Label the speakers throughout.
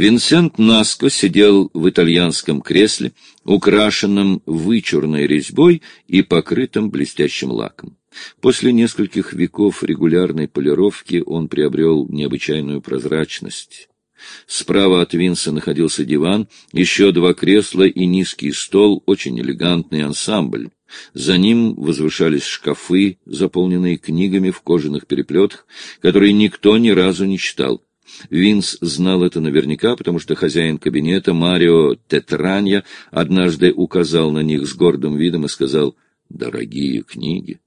Speaker 1: Винсент Наско сидел в итальянском кресле, украшенном вычурной резьбой и покрытым блестящим лаком. После нескольких веков регулярной полировки он приобрел необычайную прозрачность. Справа от Винса находился диван, еще два кресла и низкий стол, очень элегантный ансамбль. За ним возвышались шкафы, заполненные книгами в кожаных переплетах, которые никто ни разу не читал. Винс знал это наверняка, потому что хозяин кабинета Марио Тетранья однажды указал на них с гордым видом и сказал «Дорогие книги»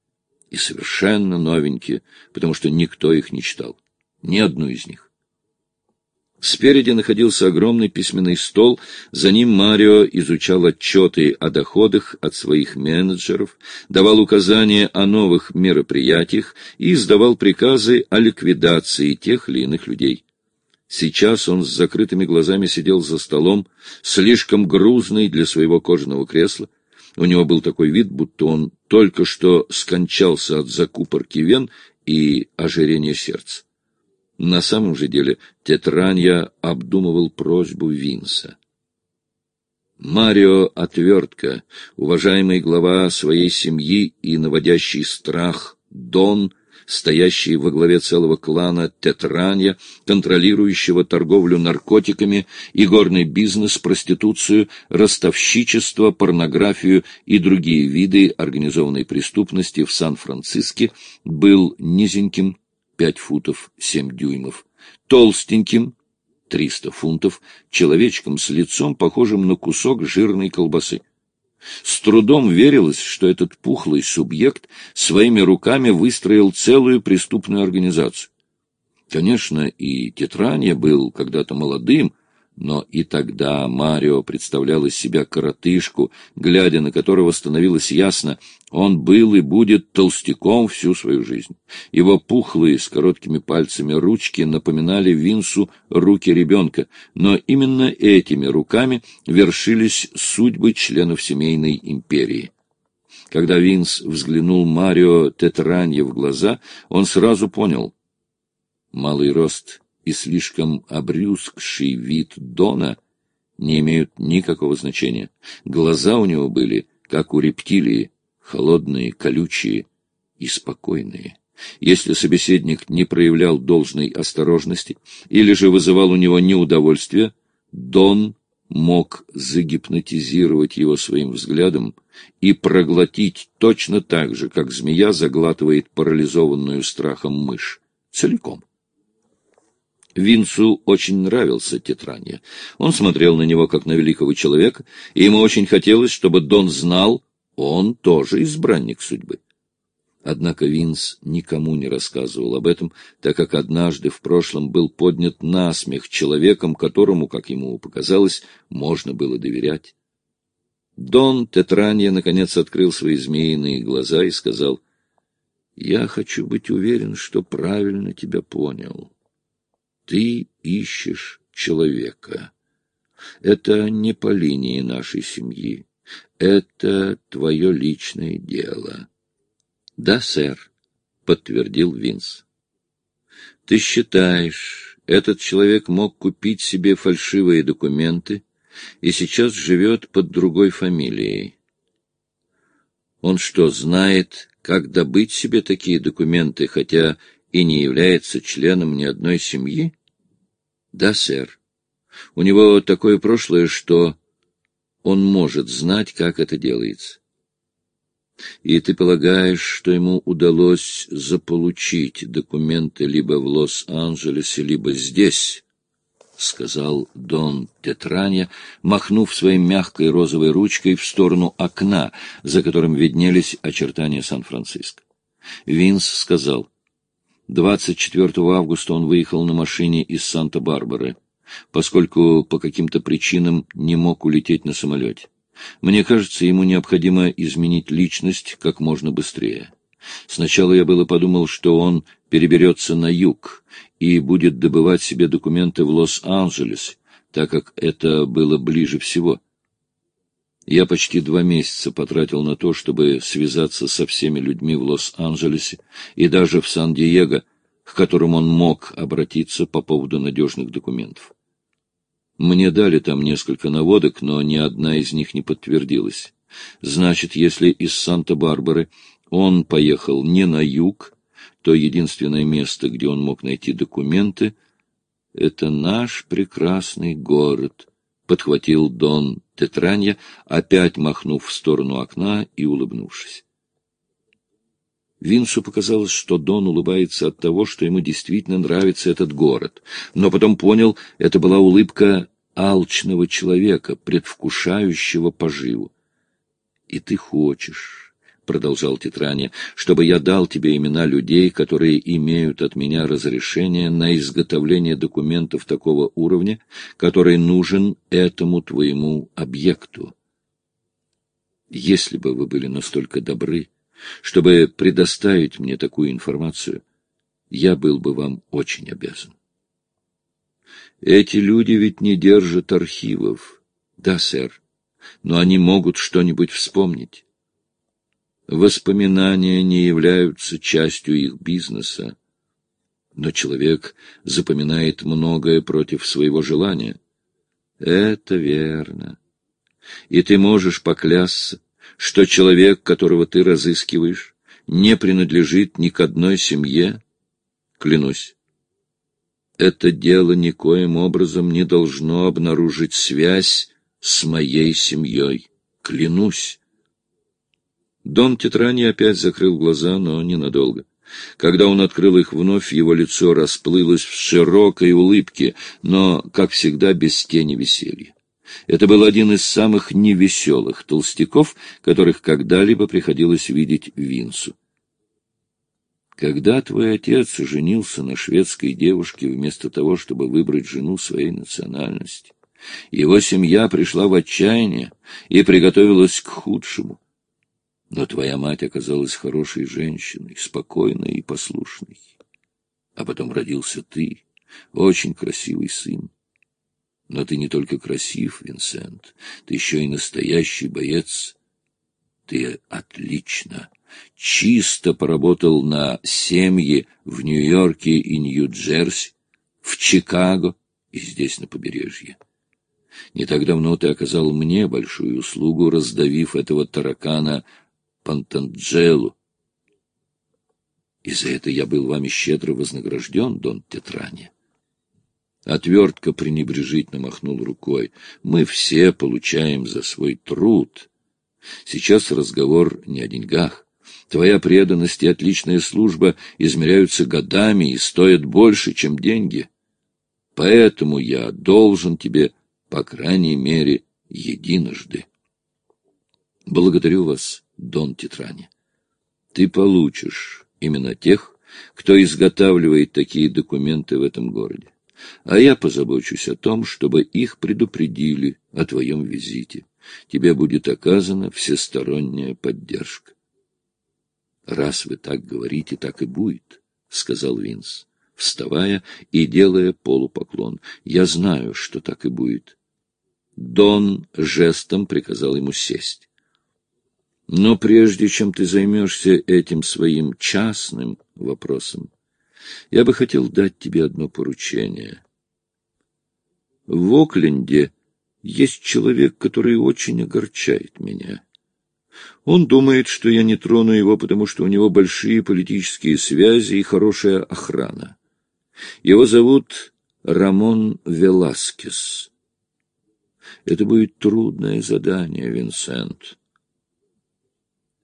Speaker 1: и совершенно новенькие, потому что никто их не читал, ни одну из них. Спереди находился огромный письменный стол, за ним Марио изучал отчеты о доходах от своих менеджеров, давал указания о новых мероприятиях и издавал приказы о ликвидации тех или иных людей. Сейчас он с закрытыми глазами сидел за столом, слишком грузный для своего кожаного кресла. У него был такой вид, будто он только что скончался от закупорки вен и ожирения сердца. На самом же деле Тетранья обдумывал просьбу Винса. Марио Отвертка, уважаемый глава своей семьи и наводящий страх Дон, стоящий во главе целого клана Тетранья, контролирующего торговлю наркотиками, игорный бизнес, проституцию, ростовщичество, порнографию и другие виды организованной преступности в Сан-Франциске, был низеньким, пять футов семь дюймов, толстеньким, триста фунтов, человечком с лицом, похожим на кусок жирной колбасы. С трудом верилось, что этот пухлый субъект своими руками выстроил целую преступную организацию. Конечно, и Тетранья был когда-то молодым, но и тогда Марио представлял из себя коротышку, глядя на которого становилось ясно, он был и будет толстяком всю свою жизнь. Его пухлые с короткими пальцами ручки напоминали Винсу руки ребенка, но именно этими руками вершились судьбы членов семейной империи. Когда Винс взглянул Марио Тетранье в глаза, он сразу понял — малый рост и слишком обрюзгший вид Дона не имеют никакого значения. Глаза у него были, как у рептилии, холодные, колючие и спокойные. Если собеседник не проявлял должной осторожности или же вызывал у него неудовольствие, Дон мог загипнотизировать его своим взглядом и проглотить точно так же, как змея заглатывает парализованную страхом мышь, целиком. Винцу очень нравился Тетранья. Он смотрел на него как на великого человека, и ему очень хотелось, чтобы Дон знал, он тоже избранник судьбы. Однако Винс никому не рассказывал об этом, так как однажды в прошлом был поднят насмех человеком, которому, как ему показалось, можно было доверять. Дон Тетранья наконец открыл свои змеиные глаза и сказал, «Я хочу быть уверен, что правильно тебя понял». Ты ищешь человека. Это не по линии нашей семьи. Это твое личное дело. — Да, сэр, — подтвердил Винс. — Ты считаешь, этот человек мог купить себе фальшивые документы и сейчас живет под другой фамилией? Он что, знает, как добыть себе такие документы, хотя и не является членом ни одной семьи? Да, сэр. У него такое прошлое, что он может знать, как это делается. И ты полагаешь, что ему удалось заполучить документы либо в Лос-Анджелесе, либо здесь? — сказал Дон Тетранья, махнув своей мягкой розовой ручкой в сторону окна, за которым виднелись очертания Сан-Франциско. Винс сказал, 24 августа он выехал на машине из Санта-Барбары, поскольку по каким-то причинам не мог улететь на самолете. Мне кажется, ему необходимо изменить личность как можно быстрее. Сначала я было подумал, что он переберется на юг и будет добывать себе документы в Лос-Анджелес, так как это было ближе всего. Я почти два месяца потратил на то, чтобы связаться со всеми людьми в Лос-Анджелесе и даже в Сан-Диего, к которым он мог обратиться по поводу надежных документов. Мне дали там несколько наводок, но ни одна из них не подтвердилась. Значит, если из Санта-Барбары он поехал не на юг, то единственное место, где он мог найти документы, — это наш прекрасный город, — подхватил Дон Тетранья, опять махнув в сторону окна и улыбнувшись. Винсу показалось, что Дон улыбается от того, что ему действительно нравится этот город, но потом понял, это была улыбка алчного человека, предвкушающего поживу. «И ты хочешь, — продолжал Титрания, — чтобы я дал тебе имена людей, которые имеют от меня разрешение на изготовление документов такого уровня, который нужен этому твоему объекту. Если бы вы были настолько добры, чтобы предоставить мне такую информацию, я был бы вам очень обязан. Эти люди ведь не держат архивов. Да, сэр, но они могут что-нибудь вспомнить. Воспоминания не являются частью их бизнеса. Но человек запоминает многое против своего желания. Это верно. И ты можешь поклясться, что человек, которого ты разыскиваешь, не принадлежит ни к одной семье? Клянусь. Это дело никоим образом не должно обнаружить связь с моей семьей. Клянусь. Дон Тетрани опять закрыл глаза, но ненадолго. Когда он открыл их вновь, его лицо расплылось в широкой улыбке, но, как всегда, без тени веселья. Это был один из самых невеселых толстяков, которых когда-либо приходилось видеть Винсу. Когда твой отец женился на шведской девушке вместо того, чтобы выбрать жену своей национальности, его семья пришла в отчаяние и приготовилась к худшему. Но твоя мать оказалась хорошей женщиной, спокойной и послушной. А потом родился ты, очень красивый сын. Но ты не только красив, Винсент, ты еще и настоящий боец. Ты отлично, чисто поработал на семьи в Нью-Йорке и Нью-Джерси, в Чикаго и здесь на побережье. Не так давно ты оказал мне большую услугу, раздавив этого таракана Пантанджелу. И за это я был вами щедро вознагражден, Дон Тетрани. Отвертка пренебрежительно махнул рукой. Мы все получаем за свой труд. Сейчас разговор не о деньгах. Твоя преданность и отличная служба измеряются годами и стоят больше, чем деньги. Поэтому я должен тебе, по крайней мере, единожды. Благодарю вас, Дон Титрани. Ты получишь именно тех, кто изготавливает такие документы в этом городе а я позабочусь о том, чтобы их предупредили о твоем визите. Тебе будет оказана всесторонняя поддержка. — Раз вы так говорите, так и будет, — сказал Винс, вставая и делая полупоклон. — Я знаю, что так и будет. Дон жестом приказал ему сесть. Но прежде чем ты займешься этим своим частным вопросом, я бы хотел дать тебе одно поручение. В Окленде есть человек, который очень огорчает меня. Он думает, что я не трону его, потому что у него большие политические связи и хорошая охрана. Его зовут Рамон Веласкес. Это будет трудное задание, Винсент.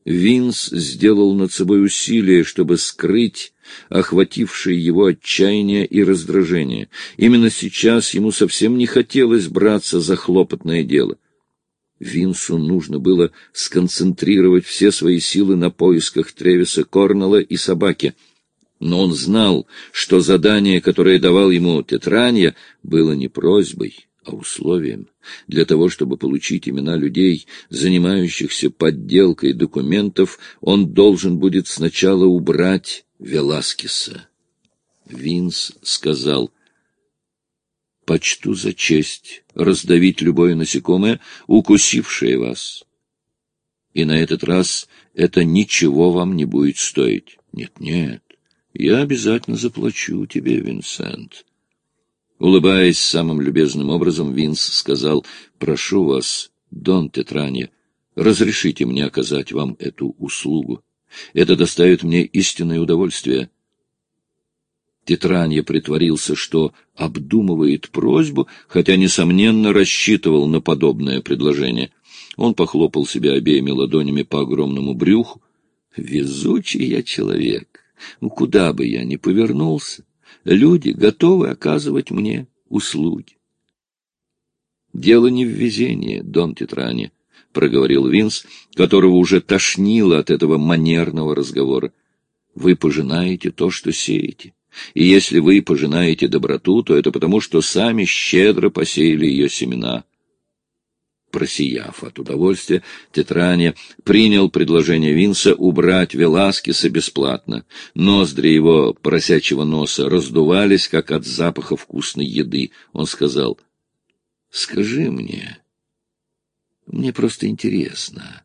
Speaker 1: Винс сделал над собой усилие, чтобы скрыть охватившее его отчаяние и раздражение. Именно сейчас ему совсем не хотелось браться за хлопотное дело. Винсу нужно было сконцентрировать все свои силы на поисках Тревиса Корнелла и собаки. Но он знал, что задание, которое давал ему Тетранья, было не просьбой, а условием. Для того, чтобы получить имена людей, занимающихся подделкой документов, он должен будет сначала убрать Веласкеса. Винс сказал, «Почту за честь раздавить любое насекомое, укусившее вас. И на этот раз это ничего вам не будет стоить. Нет, нет, я обязательно заплачу тебе, Винсент». Улыбаясь самым любезным образом, Винс сказал, «Прошу вас, Дон Тетранья, разрешите мне оказать вам эту услугу. Это доставит мне истинное удовольствие». Тетранья притворился, что обдумывает просьбу, хотя, несомненно, рассчитывал на подобное предложение. Он похлопал себя обеими ладонями по огромному брюху. «Везучий я человек! Ну, куда бы я ни повернулся, люди готовы оказывать мне услуги». «Дело не в везении, Дон Тетрани», — проговорил Винс, которого уже тошнило от этого манерного разговора. «Вы пожинаете то, что сеете. И если вы пожинаете доброту, то это потому, что сами щедро посеяли ее семена. Просияв от удовольствия, Тетрания принял предложение Винса убрать Веласкеса бесплатно. Ноздри его поросячьего носа раздувались, как от запаха вкусной еды. Он сказал, — Скажи мне, мне просто интересно,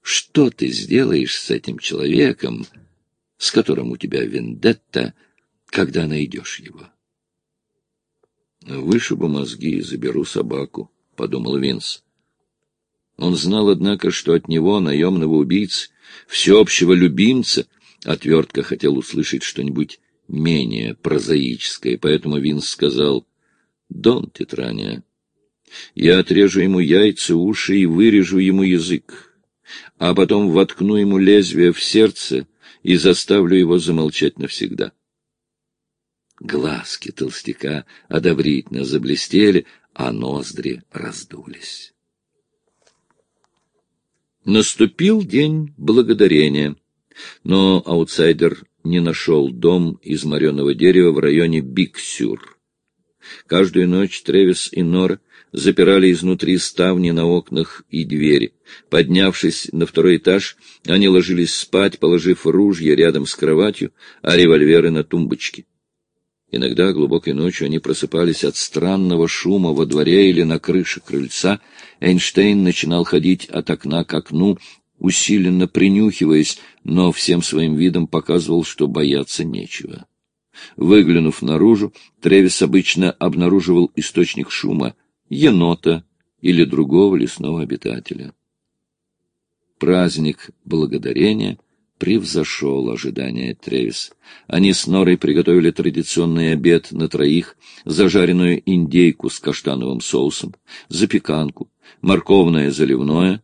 Speaker 1: что ты сделаешь с этим человеком, с которым у тебя вендетта, — когда найдешь его. «Вышибу мозги и заберу собаку», — подумал Винс. Он знал, однако, что от него, наемного убийцы, всеобщего любимца, отвертка хотел услышать что-нибудь менее прозаическое, поэтому Винс сказал, «Дон Тетрания, я отрежу ему яйца, уши и вырежу ему язык, а потом воткну ему лезвие в сердце и заставлю его замолчать навсегда». Глазки толстяка одобрительно заблестели, а ноздри раздулись. Наступил день благодарения, но аутсайдер не нашел дом из мореного дерева в районе Биксюр. Каждую ночь Тревис и Нора запирали изнутри ставни на окнах и двери. Поднявшись на второй этаж, они ложились спать, положив ружья рядом с кроватью, а револьверы на тумбочке. Иногда глубокой ночью они просыпались от странного шума во дворе или на крыше крыльца. Эйнштейн начинал ходить от окна к окну, усиленно принюхиваясь, но всем своим видом показывал, что бояться нечего. Выглянув наружу, Тревис обычно обнаруживал источник шума — енота или другого лесного обитателя. Праздник Благодарения — превзошел ожидания Тревис. Они с Норой приготовили традиционный обед на троих, зажаренную индейку с каштановым соусом, запеканку, морковное заливное,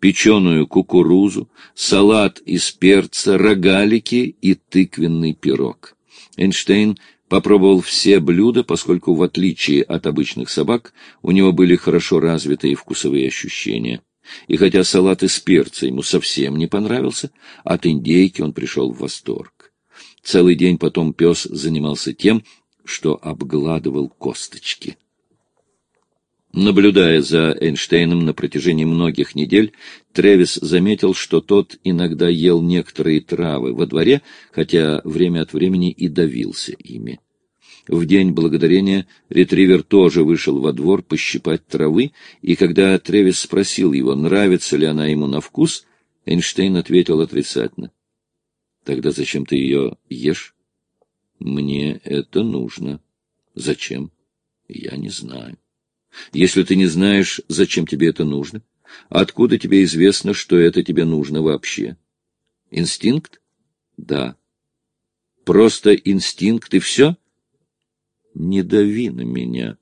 Speaker 1: печеную кукурузу, салат из перца, рогалики и тыквенный пирог. Эйнштейн попробовал все блюда, поскольку, в отличие от обычных собак, у него были хорошо развитые вкусовые ощущения. И хотя салат из перца ему совсем не понравился, от индейки он пришел в восторг. Целый день потом пес занимался тем, что обгладывал косточки. Наблюдая за Эйнштейном на протяжении многих недель, Тревис заметил, что тот иногда ел некоторые травы во дворе, хотя время от времени и давился ими. В день благодарения ретривер тоже вышел во двор пощипать травы, и когда Тревис спросил его, нравится ли она ему на вкус, Эйнштейн ответил отрицательно. — Тогда зачем ты ее ешь? — Мне это нужно. — Зачем? — Я не знаю. — Если ты не знаешь, зачем тебе это нужно, откуда тебе известно, что это тебе нужно вообще? — Инстинкт? — Да. — Просто инстинкт и все? — не дави на меня.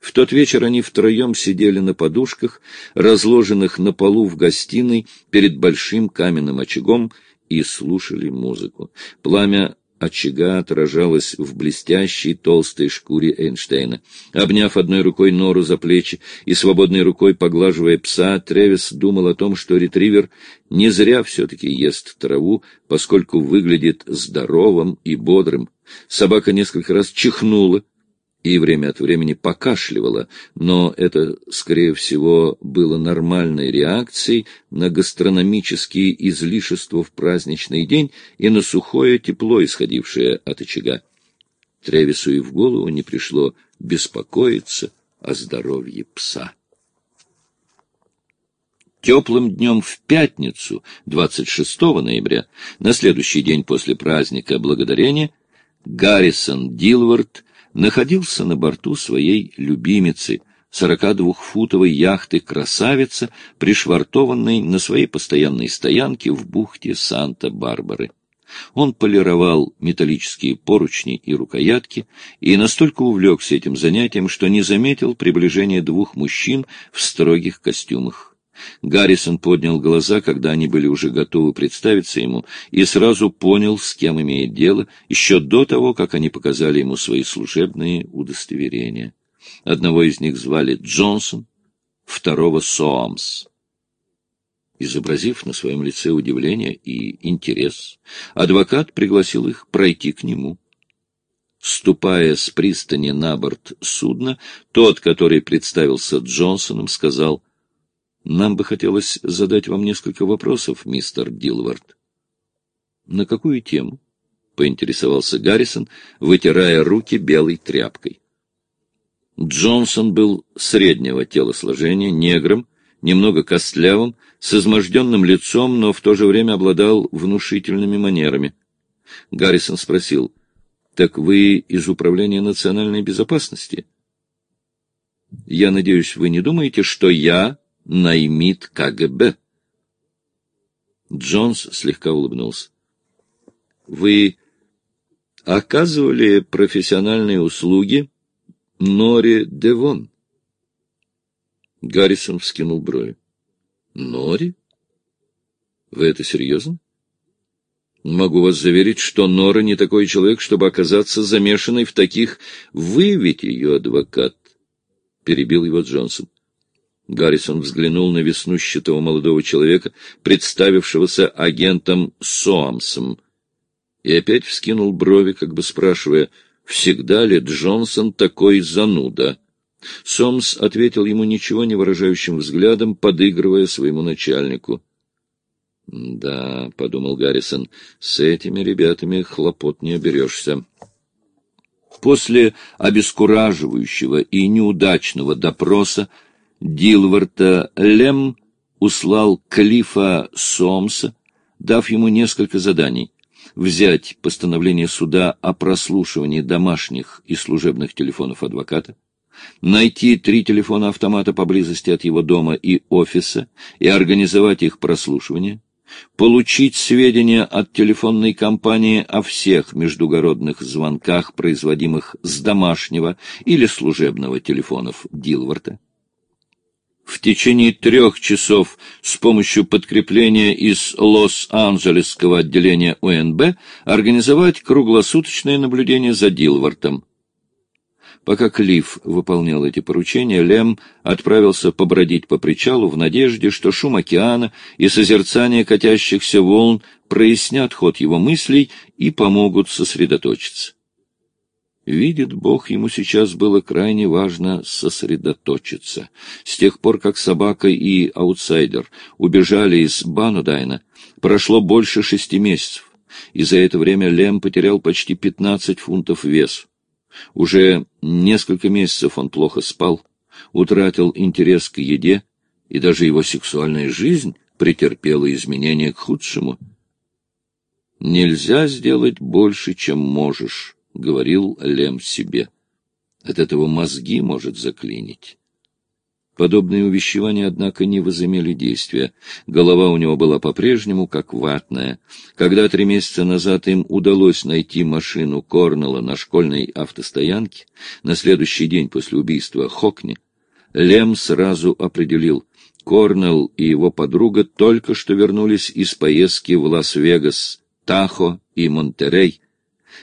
Speaker 1: В тот вечер они втроем сидели на подушках, разложенных на полу в гостиной перед большим каменным очагом, и слушали музыку. Пламя очага отражалось в блестящей толстой шкуре Эйнштейна. Обняв одной рукой нору за плечи и свободной рукой поглаживая пса, Тревис думал о том, что ретривер не зря все-таки ест траву, поскольку выглядит здоровым и бодрым. Собака несколько раз чихнула и время от времени покашливала, но это, скорее всего, было нормальной реакцией на гастрономические излишества в праздничный день и на сухое тепло, исходившее от очага. Тревису и в голову не пришло беспокоиться о здоровье пса. Теплым днем в пятницу, 26 ноября, на следующий день после праздника Благодарения, Гаррисон Дилвард находился на борту своей любимицы, 42-футовой яхты «Красавица», пришвартованной на своей постоянной стоянке в бухте Санта-Барбары. Он полировал металлические поручни и рукоятки и настолько увлекся этим занятием, что не заметил приближения двух мужчин в строгих костюмах. Гаррисон поднял глаза, когда они были уже готовы представиться ему, и сразу понял, с кем имеет дело, еще до того, как они показали ему свои служебные удостоверения. Одного из них звали Джонсон, второго — Соамс. Изобразив на своем лице удивление и интерес, адвокат пригласил их пройти к нему. Ступая с пристани на борт судна, тот, который представился Джонсоном, сказал, «Нам бы хотелось задать вам несколько вопросов, мистер Дилвард». «На какую тему?» — поинтересовался Гаррисон, вытирая руки белой тряпкой. Джонсон был среднего телосложения, негром, немного костлявым, с изможденным лицом, но в то же время обладал внушительными манерами. Гаррисон спросил, «Так вы из Управления национальной безопасности?» «Я надеюсь, вы не думаете, что я наймит КГБ?» Джонс слегка улыбнулся. «Вы оказывали профессиональные услуги Нори Девон?» Гаррисон вскинул брови. Нори? Вы это серьезно? Могу вас заверить, что Нора не такой человек, чтобы оказаться замешанной в таких... Вы ведь ее адвокат, — перебил его Джонсон. Гаррисон взглянул на веснущатого молодого человека, представившегося агентом Соамсом, и опять вскинул брови, как бы спрашивая, всегда ли Джонсон такой зануда. Сомс ответил ему ничего не выражающим взглядом, подыгрывая своему начальнику. «Да», — подумал Гаррисон, — «с этими ребятами хлопот не оберешься». После обескураживающего и неудачного допроса Дилварта Лем услал Клифа Сомса, дав ему несколько заданий — взять постановление суда о прослушивании домашних и служебных телефонов адвоката, найти три телефона-автомата поблизости от его дома и офиса и организовать их прослушивание, получить сведения от телефонной компании о всех междугородных звонках, производимых с домашнего или служебного телефонов Дилварта, в течение трех часов с помощью подкрепления из Лос-Анджелесского отделения УНБ организовать круглосуточное наблюдение за Дилвартом. Пока Клифф выполнял эти поручения, Лем отправился побродить по причалу в надежде, что шум океана и созерцание катящихся волн прояснят ход его мыслей и помогут сосредоточиться. Видит Бог, ему сейчас было крайне важно сосредоточиться. С тех пор, как собака и аутсайдер убежали из Банудайна, прошло больше шести месяцев, и за это время Лем потерял почти пятнадцать фунтов весу. Уже несколько месяцев он плохо спал, утратил интерес к еде, и даже его сексуальная жизнь претерпела изменения к худшему. «Нельзя сделать больше, чем можешь», — говорил Лем себе. «От этого мозги может заклинить». Подобные увещевания, однако, не возымели действия. Голова у него была по-прежнему как ватная. Когда три месяца назад им удалось найти машину Корнелла на школьной автостоянке, на следующий день после убийства Хокни, Лем сразу определил, Корнелл и его подруга только что вернулись из поездки в Лас-Вегас, Тахо и Монтерей,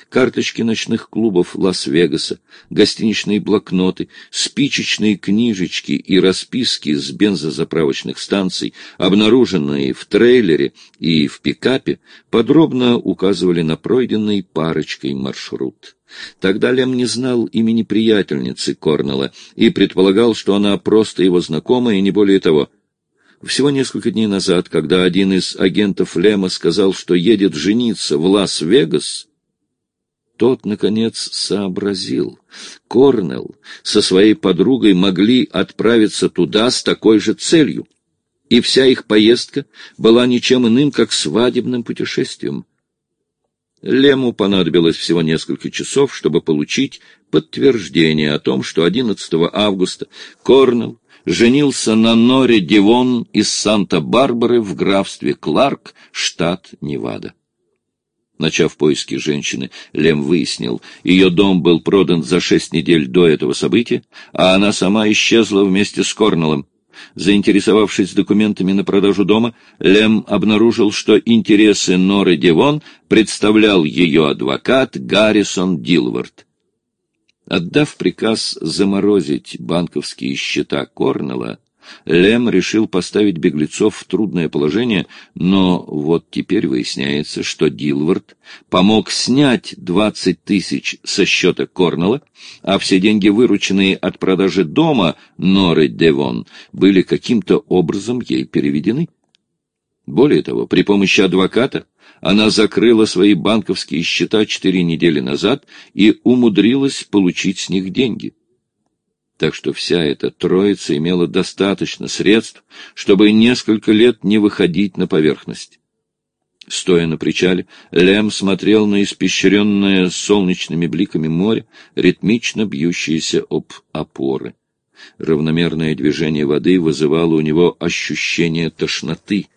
Speaker 1: карточки ночных клубов Лас-Вегаса, гостиничные блокноты, спичечные книжечки и расписки с бензозаправочных станций, обнаруженные в трейлере и в пикапе, подробно указывали на пройденный парочкой маршрут. Тогда Лем не знал имени приятельницы Корнелла и предполагал, что она просто его знакомая и не более того — всего несколько дней назад, когда один из агентов Лема сказал, что едет жениться в Лас-Вегас, тот, наконец, сообразил. Корнелл со своей подругой могли отправиться туда с такой же целью, и вся их поездка была ничем иным, как свадебным путешествием. Лему понадобилось всего несколько часов, чтобы получить подтверждение о том, что 11 августа Корнелл женился на Норе Дивон из Санта-Барбары в графстве Кларк, штат Невада. Начав поиски женщины, Лем выяснил, ее дом был продан за шесть недель до этого события, а она сама исчезла вместе с Корнеллом. Заинтересовавшись документами на продажу дома, Лем обнаружил, что интересы Норы Девон представлял ее адвокат Гаррисон Дилвард. Отдав приказ заморозить банковские счета Корнелла, Лем решил поставить беглецов в трудное положение, но вот теперь выясняется, что Дилвард помог снять 20 тысяч со счета Корнелла, а все деньги, вырученные от продажи дома Норы Девон, были каким-то образом ей переведены. Более того, при помощи адвоката она закрыла свои банковские счета четыре недели назад и умудрилась получить с них деньги. Так что вся эта троица имела достаточно средств, чтобы несколько лет не выходить на поверхность. Стоя на причале, Лем смотрел на испещренное солнечными бликами море, ритмично бьющееся об опоры. Равномерное движение воды вызывало у него ощущение тошноты.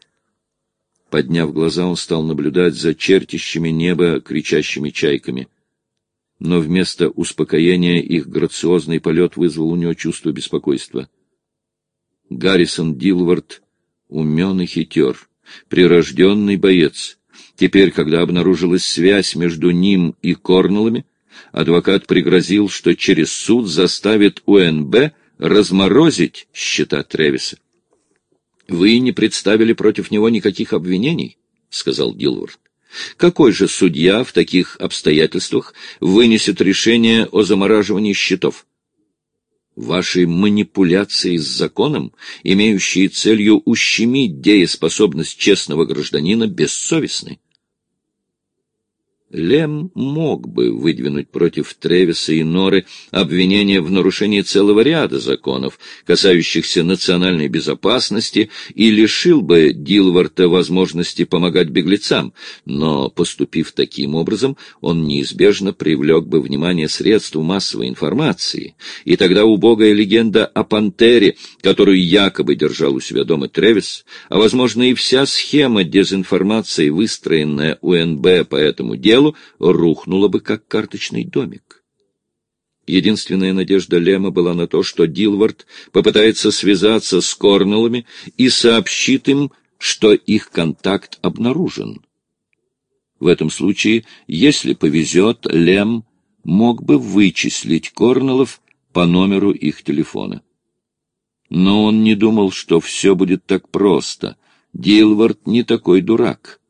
Speaker 1: Подняв глаза, он стал наблюдать за чертящими небо кричащими чайками — но вместо успокоения их грациозный полет вызвал у него чувство беспокойства. Гаррисон Дилвард умен и хитер, прирожденный боец. Теперь, когда обнаружилась связь между ним и Корнеллами, адвокат пригрозил, что через суд заставит УНБ разморозить счета Тревиса. — Вы не представили против него никаких обвинений, — сказал Дилвард. Какой же судья в таких обстоятельствах вынесет решение о замораживании счетов? Ваши манипуляции с законом, имеющие целью ущемить дееспособность честного гражданина, бессовестны. Лем мог бы выдвинуть против Тревиса и Норы обвинения в нарушении целого ряда законов, касающихся национальной безопасности, и лишил бы Дилварта возможности помогать беглецам, но, поступив таким образом, он неизбежно привлек бы внимание средств массовой информации, и тогда убогая легенда о пантере, которую якобы держал у себя дома Тревис, а, возможно, и вся схема дезинформации, выстроенная УНБ по этому делу, делу рухнула бы, как карточный домик. Единственная надежда Лема была на то, что Дилвард попытается связаться с Корнеллами и сообщит им, что их контакт обнаружен. В этом случае, если повезет, Лем мог бы вычислить Корнеллов по номеру их телефона. Но он не думал, что все будет так просто. Дилвард не такой дурак.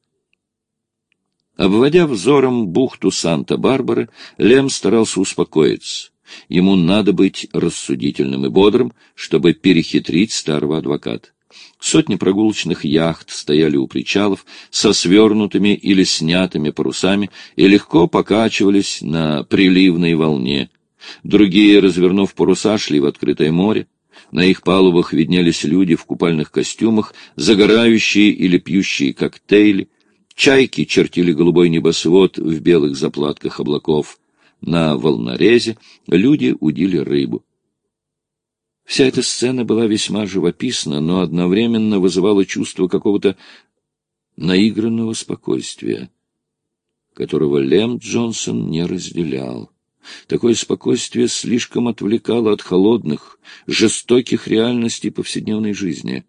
Speaker 1: Обводя взором бухту Санта-Барбары, Лем старался успокоиться. Ему надо быть рассудительным и бодрым, чтобы перехитрить старого адвоката. Сотни прогулочных яхт стояли у причалов со свернутыми или снятыми парусами и легко покачивались на приливной волне. Другие, развернув паруса, шли в открытое море. На их палубах виднелись люди в купальных костюмах, загорающие или пьющие коктейли. Чайки чертили голубой небосвод в белых заплатках облаков. На волнорезе люди удили рыбу. Вся эта сцена была весьма живописна, но одновременно вызывала чувство какого-то наигранного спокойствия, которого Лем Джонсон не разделял. Такое спокойствие слишком отвлекало от холодных, жестоких реальностей повседневной жизни.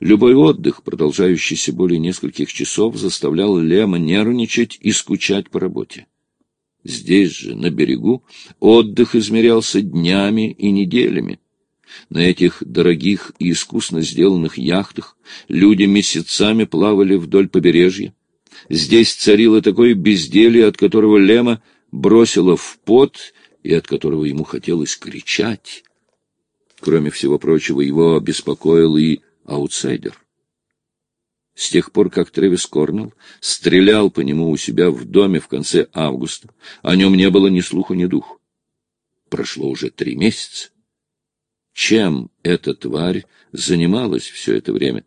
Speaker 1: Любой отдых, продолжающийся более нескольких часов, заставлял Лема нервничать и скучать по работе. Здесь же, на берегу, отдых измерялся днями и неделями. На этих дорогих и искусно сделанных яхтах люди месяцами плавали вдоль побережья. Здесь царило такое безделье, от которого Лема бросило в пот и от которого ему хотелось кричать. Кроме всего прочего, его беспокоил и аутсайдер. С тех пор, как Трэвис Корнелл стрелял по нему у себя в доме в конце августа, о нем не было ни слуху, ни духу. Прошло уже три месяца. Чем эта тварь занималась все это время?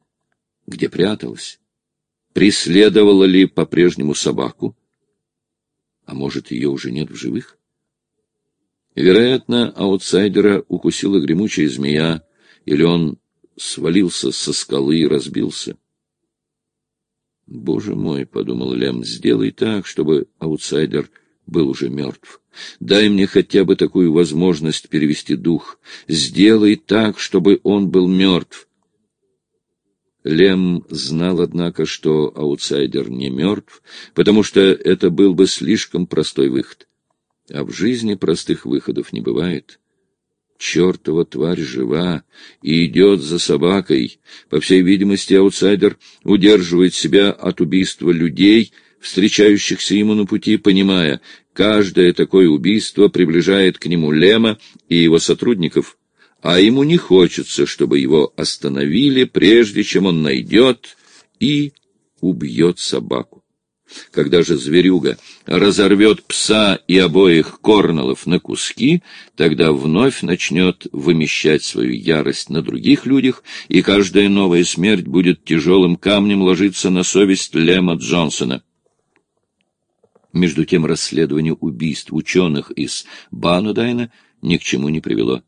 Speaker 1: Где пряталась? Преследовала ли по-прежнему собаку? А может, ее уже нет в живых? Вероятно, аутсайдера укусила гремучая змея, или он свалился со скалы и разбился. «Боже мой», — подумал Лем, — «сделай так, чтобы аутсайдер был уже мертв. Дай мне хотя бы такую возможность перевести дух. Сделай так, чтобы он был мертв». Лем знал, однако, что аутсайдер не мертв, потому что это был бы слишком простой выход. А в жизни простых выходов не бывает. Чертова тварь жива и идет за собакой. По всей видимости, аутсайдер удерживает себя от убийства людей, встречающихся ему на пути, понимая, каждое такое убийство приближает к нему Лема и его сотрудников, а ему не хочется, чтобы его остановили, прежде чем он найдет и убьет собаку. Когда же зверюга разорвет пса и обоих корнелов на куски, тогда вновь начнет вымещать свою ярость на других людях, и каждая новая смерть будет тяжелым камнем ложиться на совесть Лема Джонсона. Между тем расследование убийств ученых из Банудайна ни к чему не привело.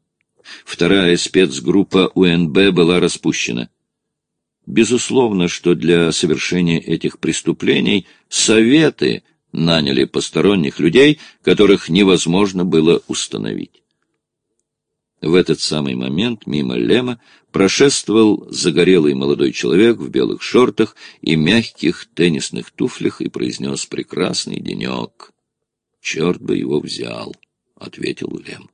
Speaker 1: Вторая спецгруппа УНБ была распущена. Безусловно, что для совершения этих преступлений советы наняли посторонних людей, которых невозможно было установить. В этот самый момент мимо Лема прошествовал загорелый молодой человек в белых шортах и мягких теннисных туфлях и произнес прекрасный денек. «Черт бы его взял», — ответил Лем.